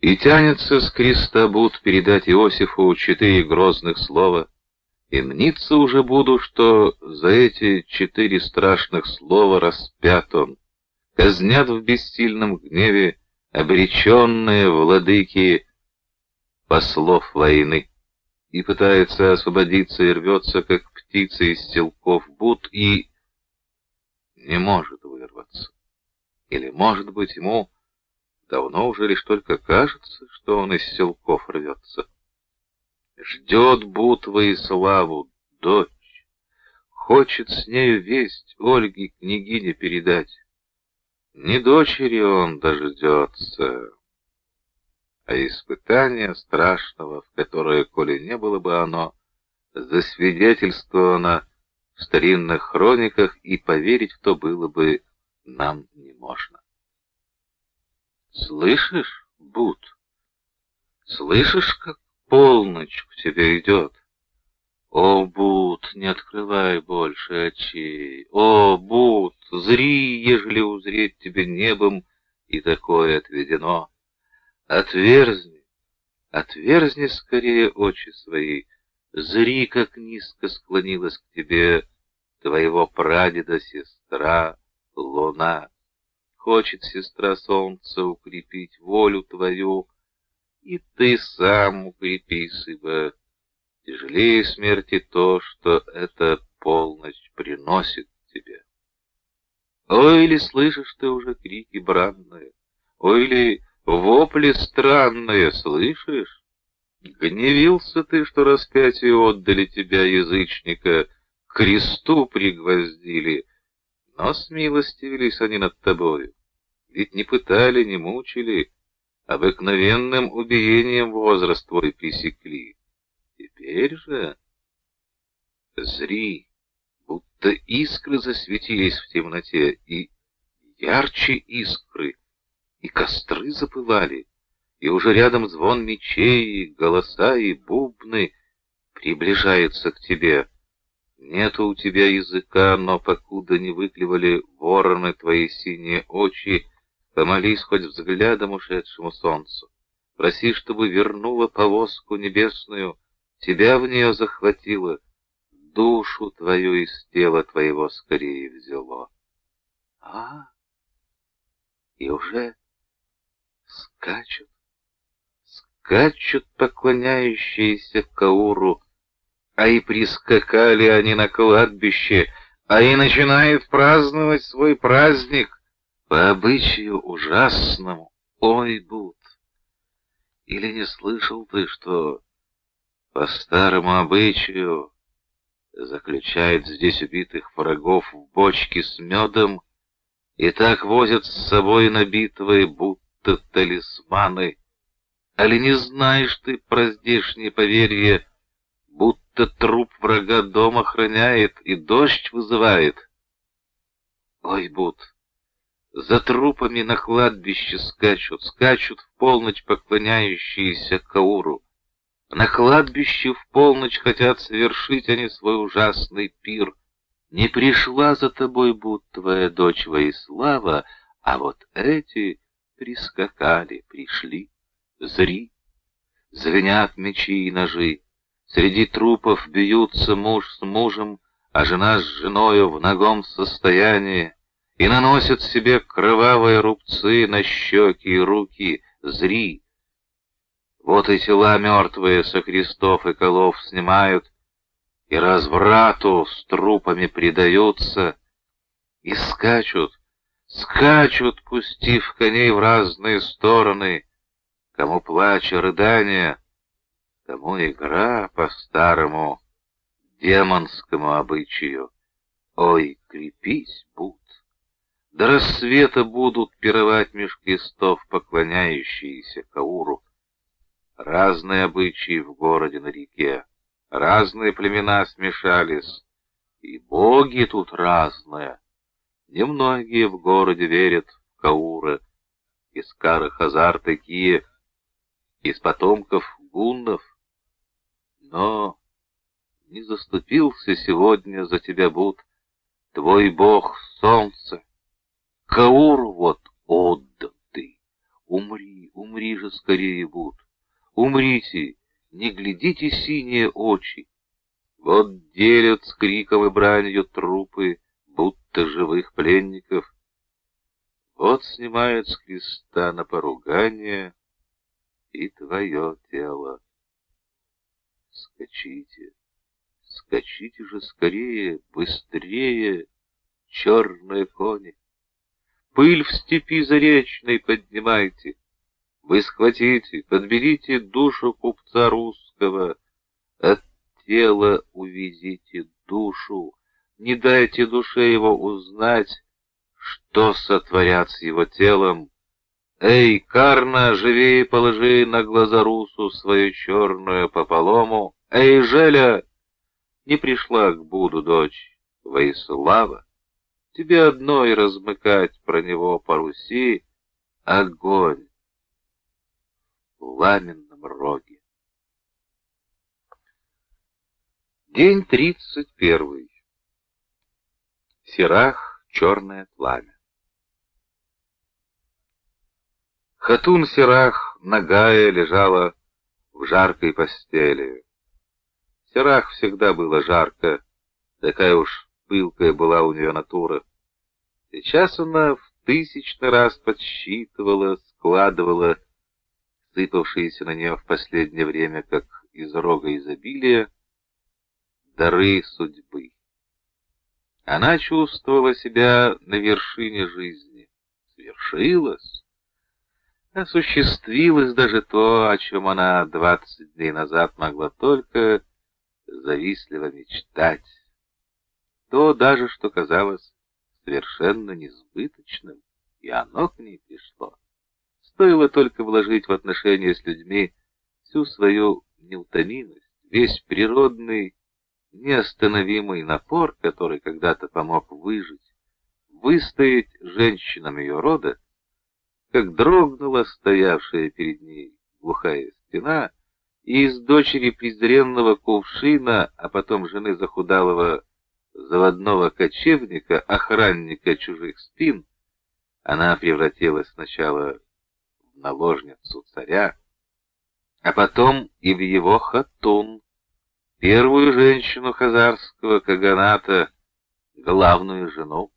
И тянется с креста буд передать Иосифу четыре грозных слова, и мнится уже буду, что за эти четыре страшных слова распят он, казнят в бессильном гневе обреченные владыки послов войны, и пытается освободиться и рвется, как птица из селков буд, и не может вырваться. Или, может быть, ему Давно уже лишь только кажется, что он из селков рвется. Ждет бутвы и славу дочь, хочет с нею весть Ольге княгине передать. Не дочери он дождется, а испытания страшного, в которое, коли не было бы оно, засвидетельствовано в старинных хрониках, и поверить в то было бы нам не можно. Слышишь, Бут? Слышишь, как полночь к тебе идет? О, Бут, не открывай больше очей. О, Бут, зри, ежели узреть тебе небом, и такое отведено. Отверзни, отверзни скорее очи свои, зри, как низко склонилась к тебе твоего прадеда сестра Луна. Хочет сестра солнца укрепить волю твою, и ты сам укрепись, ибо тяжелее смерти то, что эта полночь приносит тебе. Ой, или слышишь ты уже крики бранные, ой, или вопли странные, слышишь? Гневился ты, что распятие отдали тебя, язычника, кресту пригвоздили, но смилостивились они над тобою. Ведь не пытали, не мучили, обыкновенным убиением возраст твой пресекли. Теперь же зри, будто искры засветились в темноте, и ярче искры, и костры запылали, и уже рядом звон мечей, голоса, и бубны приближается к тебе — Нету у тебя языка, но покуда не выклевали вороны твои синие очи, помолись хоть взглядом ушедшему солнцу. Проси, чтобы вернула повозку небесную, тебя в нее захватило, душу твою из тела твоего скорее взяло. А, и уже скачут, скачут поклоняющиеся Кауру, а и прискакали они на кладбище, а и начинают праздновать свой праздник по обычаю ужасному. Ой, Буд! Или не слышал ты, что по старому обычаю заключают здесь убитых врагов в бочки с медом и так возят с собой на битвы, будто талисманы? Али не знаешь ты про здешнее поверье, будто труп врага дом охраняет и дождь вызывает. Ой, Буд, за трупами на кладбище скачут, скачут в полночь поклоняющиеся Кауру. На кладбище в полночь хотят совершить они свой ужасный пир. Не пришла за тобой, Буд, твоя дочь Воислава, а вот эти прискакали, пришли, зри, звенят мечи и ножи. Среди трупов бьются муж с мужем, а жена с женою в ногом состоянии, и наносят себе кровавые рубцы на щеки и руки, зри. Вот и тела мертвые со крестов и колов снимают, и разврату с трупами предаются, и скачут, скачут, пустив коней в разные стороны, кому плач и рыдания, Тому игра по старому демонскому обычаю. Ой, крепись, Буд! До рассвета будут пировать меж крестов поклоняющиеся Кауру. Разные обычаи в городе на реке, разные племена смешались, и боги тут разные. Немногие в городе верят в Кауры, из Кары Хазар такие, из потомков гундов, но не заступился сегодня за тебя, Буд, твой бог солнце. Кауру вот отдан ты, Умри, умри же скорее, Буд. Умрите, не глядите синие очи. Вот делят с криком и бранью трупы, будто живых пленников. Вот снимают с креста на поругание и твое тело. Скачите, скачите же скорее, быстрее, черные кони. Пыль в степи заречной поднимайте, вы схватите, подберите душу купца русского, от тела увезите душу, не дайте душе его узнать, что сотворят с его телом. Эй, Карна, живее положи на глаза Русу свою черную пополому. Эй, Желя, не пришла к Буду дочь Воислава. Тебе одной размыкать про него по Руси огонь в пламенном роге. День тридцать первый. Серах черное пламя. Хатун Серах, нагая, лежала в жаркой постели. Серах всегда было жарко, такая уж пылкая была у нее натура. Сейчас она в тысячный раз подсчитывала, складывала сыпавшиеся на нее в последнее время, как из рога изобилия, дары судьбы. Она чувствовала себя на вершине жизни. Свершилось. Осуществилось даже то, о чем она двадцать дней назад могла только завистливо мечтать. То даже, что казалось совершенно несбыточным, и оно к ней пришло. Стоило только вложить в отношения с людьми всю свою неутомимость, весь природный, неостановимый напор, который когда-то помог выжить, выстоять женщинам ее рода, как дрогнула стоявшая перед ней глухая стена, и из дочери презренного кувшина, а потом жены захудалого заводного кочевника, охранника чужих спин, она превратилась сначала в наложницу царя, а потом и в его хатун, первую женщину хазарского каганата, главную жену.